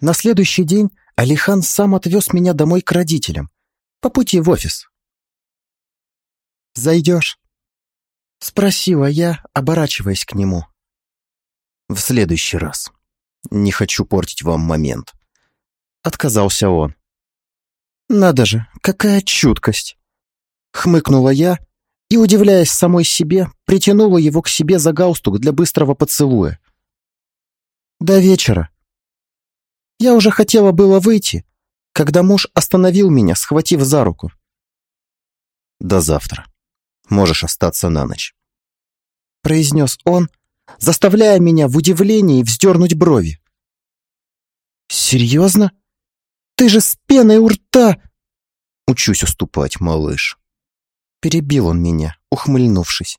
На следующий день Алихан сам отвез меня домой к родителям, по пути в офис. «Зайдешь?» — спросила я, оборачиваясь к нему. «В следующий раз. Не хочу портить вам момент». Отказался он. «Надо же, какая чуткость!» Хмыкнула я и, удивляясь самой себе, притянула его к себе за галстук для быстрого поцелуя. «До вечера». Я уже хотела было выйти, когда муж остановил меня, схватив за руку. «До завтра. Можешь остаться на ночь», — произнес он, заставляя меня в удивлении вздернуть брови. «Серьезно? Ты же с пеной у рта!» «Учусь уступать, малыш». Перебил он меня, ухмыльнувшись.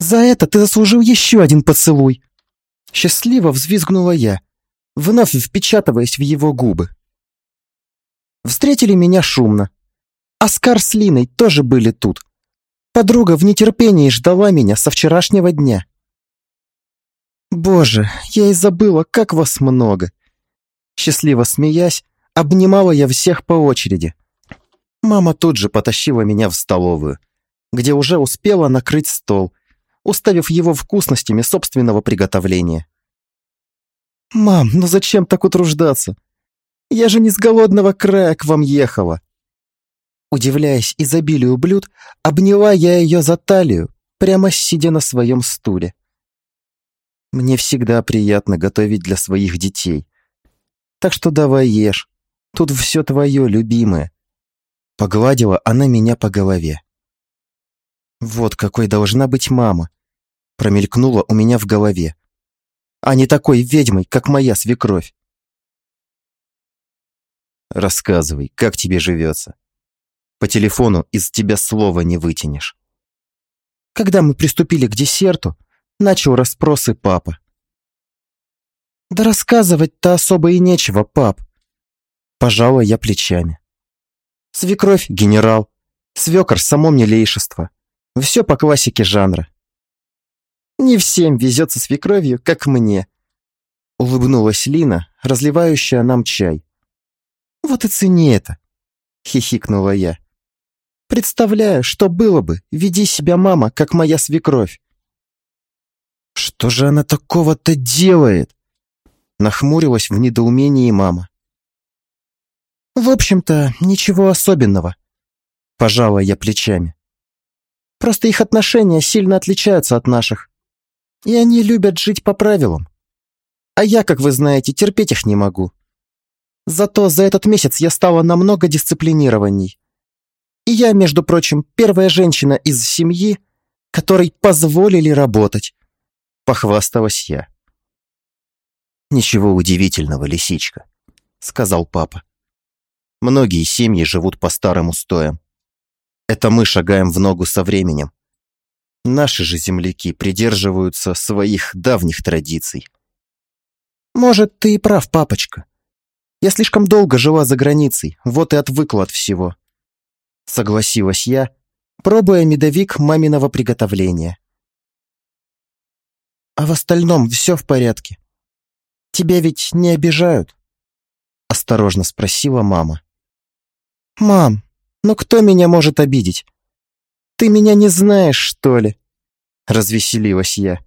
«За это ты заслужил еще один поцелуй!» Счастливо взвизгнула я, вновь впечатываясь в его губы. Встретили меня шумно. Оскар с Линой тоже были тут. Подруга в нетерпении ждала меня со вчерашнего дня. Боже, я и забыла, как вас много. Счастливо смеясь, обнимала я всех по очереди. Мама тут же потащила меня в столовую, где уже успела накрыть стол, уставив его вкусностями собственного приготовления. «Мам, ну зачем так утруждаться? Я же не с голодного края к вам ехала!» Удивляясь изобилию блюд, обняла я ее за талию, прямо сидя на своем стуле. Мне всегда приятно готовить для своих детей. Так что давай ешь. Тут все твое, любимое. Погладила она меня по голове. Вот какой должна быть мама. Промелькнула у меня в голове. А не такой ведьмой, как моя свекровь. Рассказывай, как тебе живется. По телефону из тебя слова не вытянешь. Когда мы приступили к десерту, начал расспросы папа. Да рассказывать-то особо и нечего, пап. Пожала я плечами. Свекровь — генерал, свекор — само милейшество. Все по классике жанра. Не всем везет со свекровью, как мне. Улыбнулась Лина, разливающая нам чай. Вот и цени это, хихикнула я. Представляю, что было бы, веди себя мама, как моя свекровь. Что же она такого-то делает? Нахмурилась в недоумении мама. В общем-то, ничего особенного. Пожала я плечами. Просто их отношения сильно отличаются от наших. И они любят жить по правилам. А я, как вы знаете, терпеть их не могу. Зато за этот месяц я стала намного дисциплинированней. И я, между прочим, первая женщина из семьи, которой позволили работать. Похвасталась я. «Ничего удивительного, лисичка», — сказал папа. «Многие семьи живут по старым устоям. Это мы шагаем в ногу со временем. Наши же земляки придерживаются своих давних традиций. Может, ты и прав, папочка. Я слишком долго жила за границей, вот и отвыкла от всего. Согласилась я, пробуя медовик маминого приготовления. А в остальном все в порядке. Тебя ведь не обижают? Осторожно спросила мама. Мам, ну кто меня может обидеть? Ты меня не знаешь, что ли?» Развеселилась я.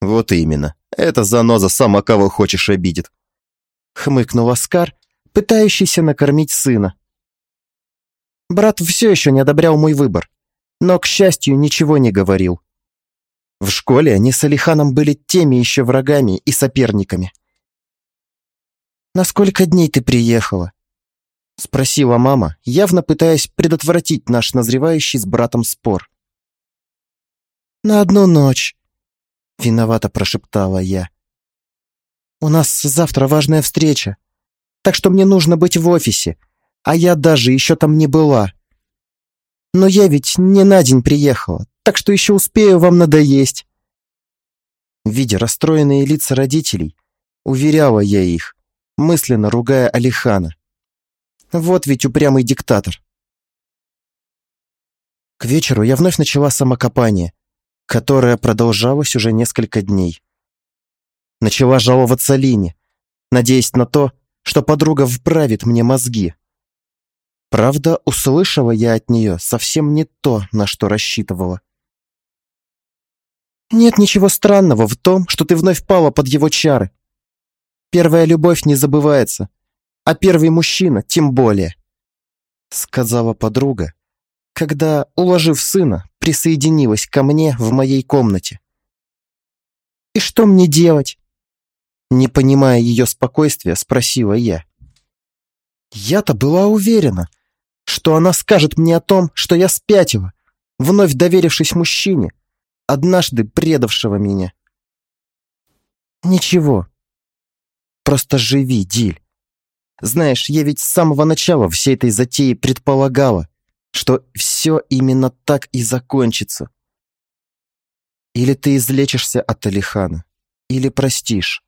«Вот именно. Эта заноза сама кого хочешь обидит». Хмыкнул Оскар, пытающийся накормить сына. Брат все еще не одобрял мой выбор, но, к счастью, ничего не говорил. В школе они с Алиханом были теми еще врагами и соперниками. «На сколько дней ты приехала?» — спросила мама, явно пытаясь предотвратить наш назревающий с братом спор. «На одну ночь», — виновато прошептала я. «У нас завтра важная встреча, так что мне нужно быть в офисе, а я даже еще там не была. Но я ведь не на день приехала, так что еще успею вам надоесть». Видя расстроенные лица родителей, уверяла я их, мысленно ругая Алихана. Вот ведь упрямый диктатор. К вечеру я вновь начала самокопание, которое продолжалось уже несколько дней. Начала жаловаться Лине, надеясь на то, что подруга вправит мне мозги. Правда, услышала я от нее совсем не то, на что рассчитывала. Нет ничего странного в том, что ты вновь пала под его чары. Первая любовь не забывается, а первый мужчина тем более, сказала подруга, когда, уложив сына, присоединилась ко мне в моей комнате. И что мне делать? Не понимая ее спокойствия, спросила я. Я-то была уверена, что она скажет мне о том, что я спятила, вновь доверившись мужчине, однажды предавшего меня. Ничего. Просто живи, Диль. Знаешь, я ведь с самого начала всей этой затеи предполагала, что все именно так и закончится. Или ты излечишься от Алихана, или простишь.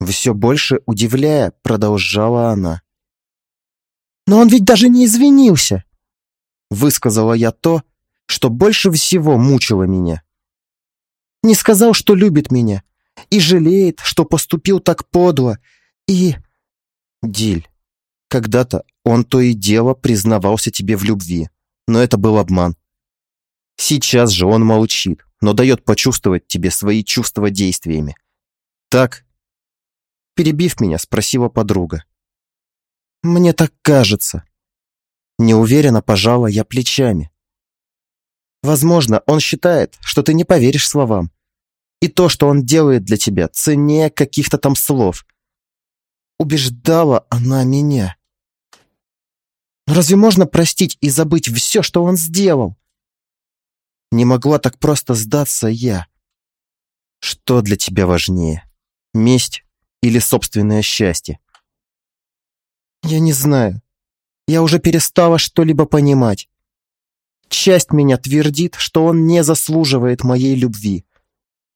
Все больше удивляя, продолжала она. Но он ведь даже не извинился. Высказала я то, что больше всего мучило меня. Не сказал, что любит меня, и жалеет, что поступил так подло, и... Диль, когда-то он то и дело признавался тебе в любви, но это был обман. Сейчас же он молчит, но дает почувствовать тебе свои чувства действиями. Так? Перебив меня, спросила подруга. Мне так кажется. Неуверенно пожала я плечами. Возможно, он считает, что ты не поверишь словам. И то, что он делает для тебя, ценнее каких-то там слов. Убеждала она меня. Но разве можно простить и забыть все, что он сделал? Не могла так просто сдаться я. Что для тебя важнее? Месть или собственное счастье? Я не знаю. Я уже перестала что-либо понимать. Часть меня твердит, что он не заслуживает моей любви.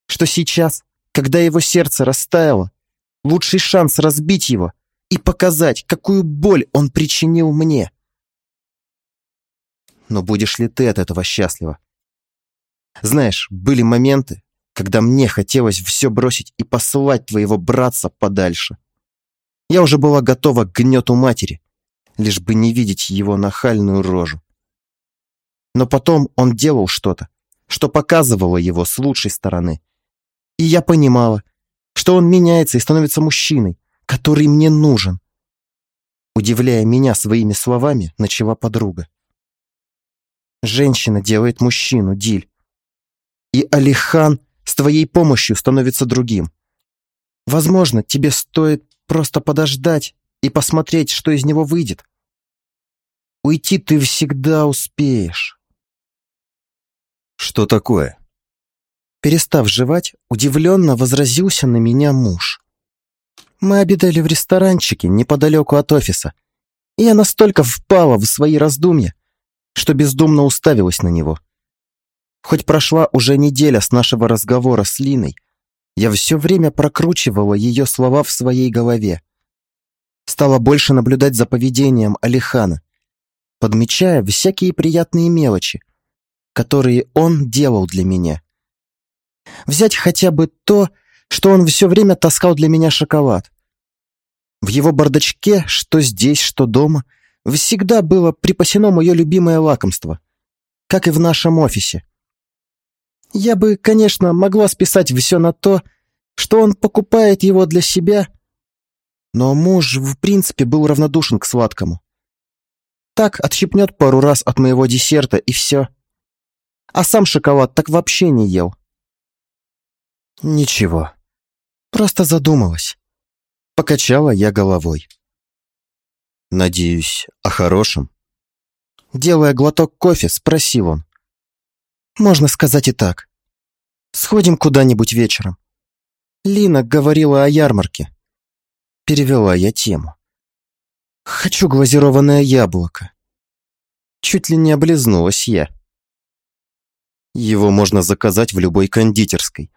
Что сейчас, когда его сердце растаяло, лучший шанс разбить его и показать, какую боль он причинил мне. Но будешь ли ты от этого счастлива? Знаешь, были моменты, когда мне хотелось все бросить и послать твоего братца подальше. Я уже была готова к гнету матери, лишь бы не видеть его нахальную рожу. Но потом он делал что-то, что показывало его с лучшей стороны. И я понимала, что он меняется и становится мужчиной, который мне нужен. Удивляя меня своими словами, начала подруга. Женщина делает мужчину, Диль. И Алихан с твоей помощью становится другим. Возможно, тебе стоит просто подождать и посмотреть, что из него выйдет. Уйти ты всегда успеешь. Что такое? Перестав жевать, удивленно возразился на меня муж. Мы обедали в ресторанчике неподалеку от офиса, и я настолько впала в свои раздумья, что бездумно уставилась на него. Хоть прошла уже неделя с нашего разговора с Линой, я все время прокручивала ее слова в своей голове. Стала больше наблюдать за поведением Алихана, подмечая всякие приятные мелочи, которые он делал для меня. Взять хотя бы то, что он все время таскал для меня шоколад. В его бардачке, что здесь, что дома, всегда было припасено мое любимое лакомство, как и в нашем офисе. Я бы, конечно, могла списать все на то, что он покупает его для себя, но муж в принципе был равнодушен к сладкому. Так отщипнет пару раз от моего десерта и все. А сам шоколад так вообще не ел. Ничего, просто задумалась. Покачала я головой. Надеюсь, о хорошем? Делая глоток кофе, спросил он. Можно сказать и так. Сходим куда-нибудь вечером. Лина говорила о ярмарке. Перевела я тему. Хочу глазированное яблоко. Чуть ли не облизнулась я. Его можно заказать в любой кондитерской.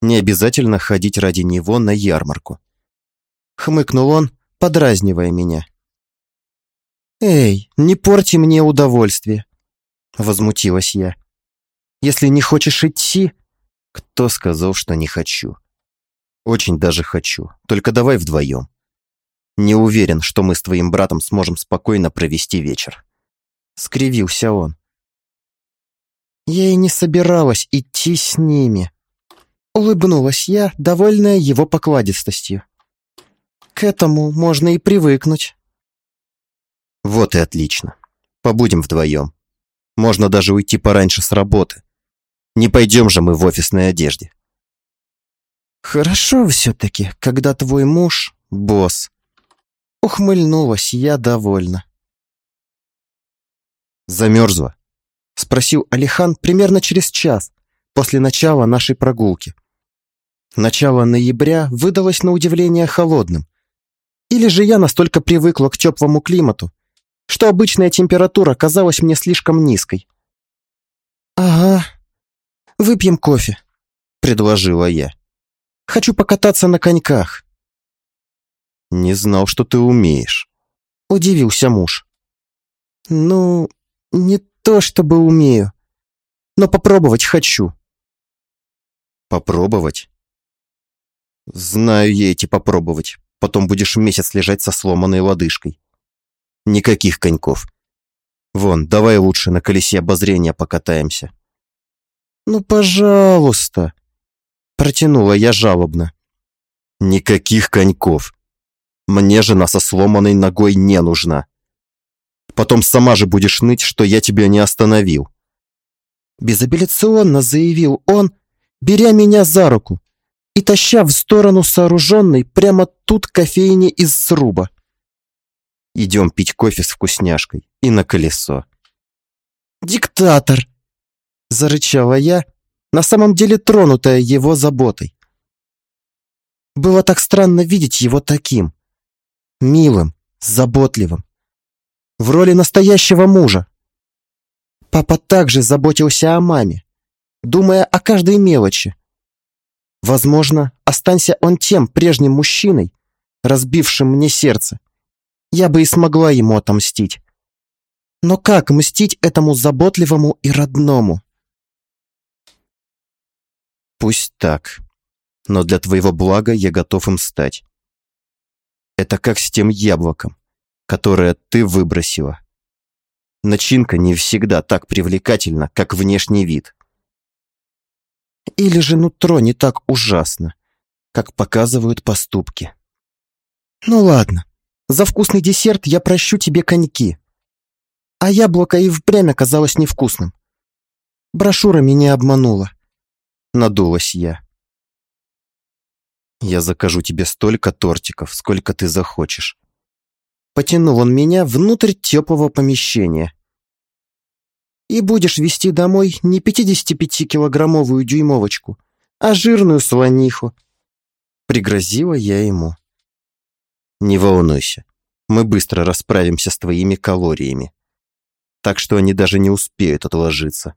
Не обязательно ходить ради него на ярмарку. Хмыкнул он, подразнивая меня. «Эй, не порти мне удовольствие!» Возмутилась я. Если не хочешь идти...» «Кто сказал, что не хочу?» Очень даже хочу. Только давай вдвоем. Не уверен, что мы с твоим братом сможем спокойно провести вечер. Скривился он. Я и не собиралась идти с ними. Улыбнулась я, довольная его покладистостью. К этому можно и привыкнуть. Вот и отлично. Побудем вдвоем. Можно даже уйти пораньше с работы. Не пойдем же мы в офисной одежде. Хорошо все-таки, когда твой муж — босс. Ухмыльнулась я довольно. Замерзла? Спросил Алихан примерно через час после начала нашей прогулки. Начало ноября выдалось на удивление холодным. Или же я настолько привыкла к теплому климату, что обычная температура казалась мне слишком низкой. «Ага, выпьем кофе», — предложила я. «Хочу покататься на коньках». «Не знал, что ты умеешь», — удивился муж. «Ну, не то чтобы умею, но попробовать хочу». «Попробовать?» «Знаю я эти попробовать. Потом будешь месяц лежать со сломанной лодыжкой. Никаких коньков. Вон, давай лучше на колесе обозрения покатаемся. Ну, пожалуйста, протянула я жалобно. Никаких коньков. Мне жена со сломанной ногой не нужна. Потом сама же будешь ныть, что я тебя не остановил. Безапелляционно заявил он, беря меня за руку и таща в сторону сооруженной прямо тут кофейни из сруба. Идем пить кофе с вкусняшкой и на колесо. «Диктатор!» — зарычала я, на самом деле тронутая его заботой. Было так странно видеть его таким. Милым, заботливым. В роли настоящего мужа. Папа также заботился о маме, думая о каждой мелочи, Возможно, останься он тем прежним мужчиной, разбившим мне сердце. Я бы и смогла ему отомстить. Но как мстить этому заботливому и родному? Пусть так, но для твоего блага я готов им стать. Это как с тем яблоком, которое ты выбросила. Начинка не всегда так привлекательна, как внешний вид. Или же нутро не так ужасно, как показывают поступки. Ну ладно, за вкусный десерт я прощу тебе коньки. А яблоко и впрямь оказалось невкусным. Брошюра меня обманула. Надулась я. Я закажу тебе столько тортиков, сколько ты захочешь. Потянул он меня внутрь теплого помещения и будешь вести домой не 55-килограммовую дюймовочку, а жирную слониху. Пригрозила я ему. Не волнуйся, мы быстро расправимся с твоими калориями, так что они даже не успеют отложиться.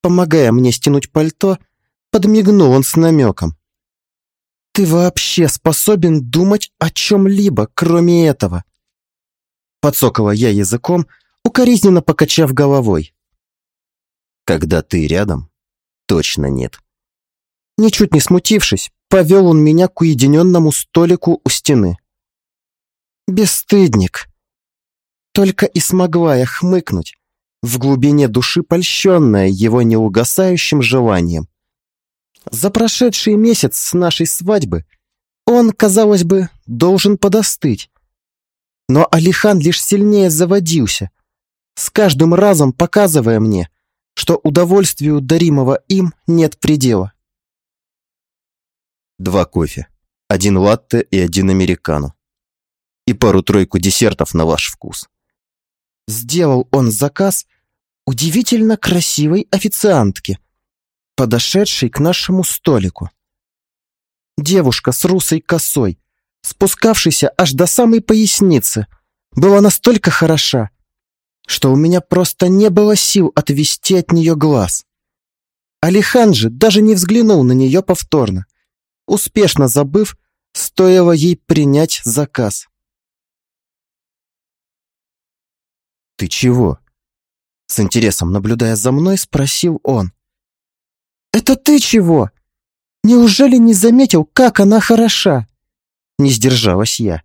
Помогая мне стянуть пальто, подмигнул он с намеком. «Ты вообще способен думать о чем-либо, кроме этого?» Подсокала я языком, укоризненно покачав головой. «Когда ты рядом, точно нет». Ничуть не смутившись, повел он меня к уединенному столику у стены. «Бесстыдник!» Только и смогла я хмыкнуть, в глубине души польщенная его неугасающим желанием. За прошедший месяц с нашей свадьбы он, казалось бы, должен подостыть. Но Алихан лишь сильнее заводился, с каждым разом показывая мне, что удовольствию, даримого им, нет предела. Два кофе, один латте и один американо. И пару-тройку десертов на ваш вкус. Сделал он заказ удивительно красивой официантки, подошедшей к нашему столику. Девушка с русой косой, спускавшейся аж до самой поясницы, была настолько хороша, что у меня просто не было сил отвести от нее глаз. Алихан же даже не взглянул на нее повторно, успешно забыв, стоило ей принять заказ. «Ты чего?» С интересом наблюдая за мной, спросил он. «Это ты чего?» Неужели не заметил, как она хороша?» Не сдержалась я.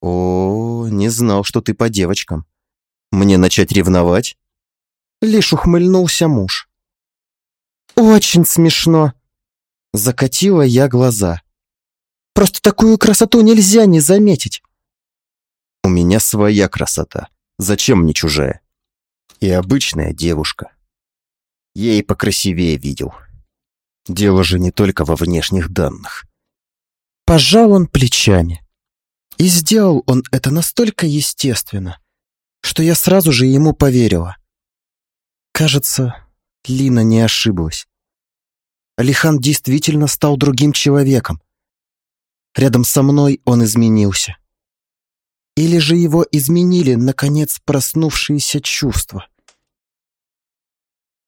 «О, не знал, что ты по девочкам. Мне начать ревновать?» Лишь ухмыльнулся муж. «Очень смешно!» Закатила я глаза. «Просто такую красоту нельзя не заметить!» «У меня своя красота. Зачем мне чужая?» «И обычная девушка. И покрасивее видел. Дело же не только во внешних данных». Пожал он плечами. И сделал он это настолько естественно, что я сразу же ему поверила. Кажется, Лина не ошиблась. Алихан действительно стал другим человеком. Рядом со мной он изменился. Или же его изменили, наконец, проснувшиеся чувства.